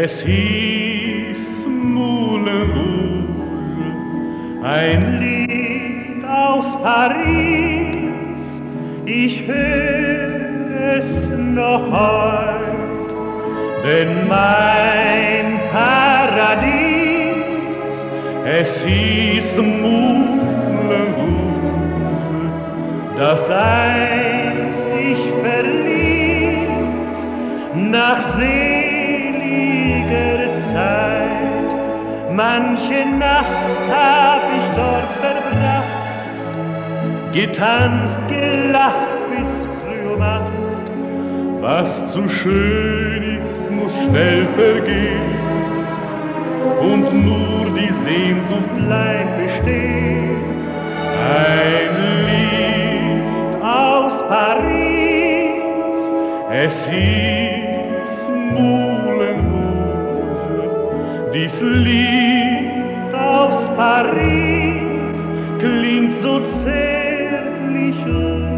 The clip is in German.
es hieß Moulin Rouge, ein Lied aus Paris, ich höre es noch heut, denn mein Paradies, es hieß Moulin Rouge, das einst Manche Nacht hab ich dort verbracht, getanzt, gelacht bis früh um acht. Was zu schön ist, muss schnell vergehen und nur die Sehnsucht bleibt bestehen. Ein Lied aus Paris, es hieß Rouge. Dies Lied aus Paris klingt so zärtlich und